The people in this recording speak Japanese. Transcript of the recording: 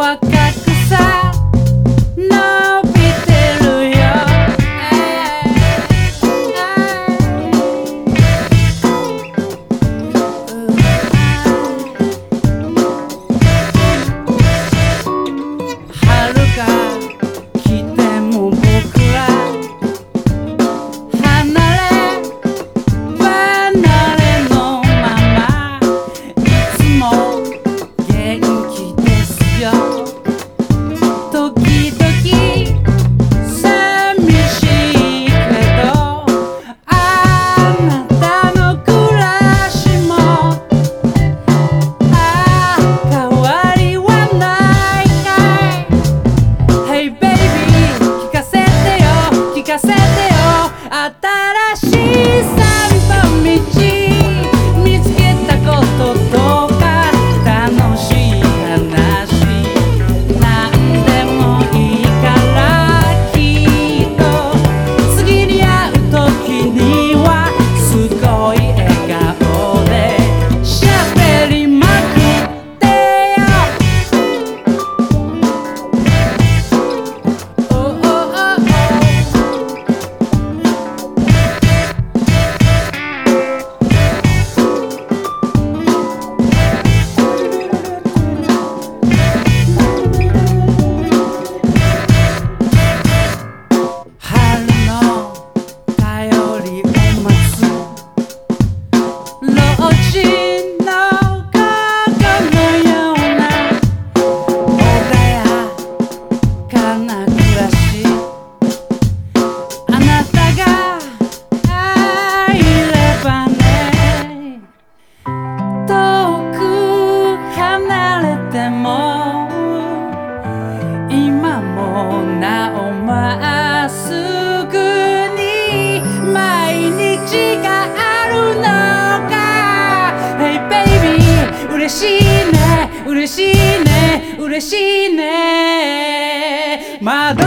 Aguacate. 嬉しいね嬉しいね嬉しいね。窓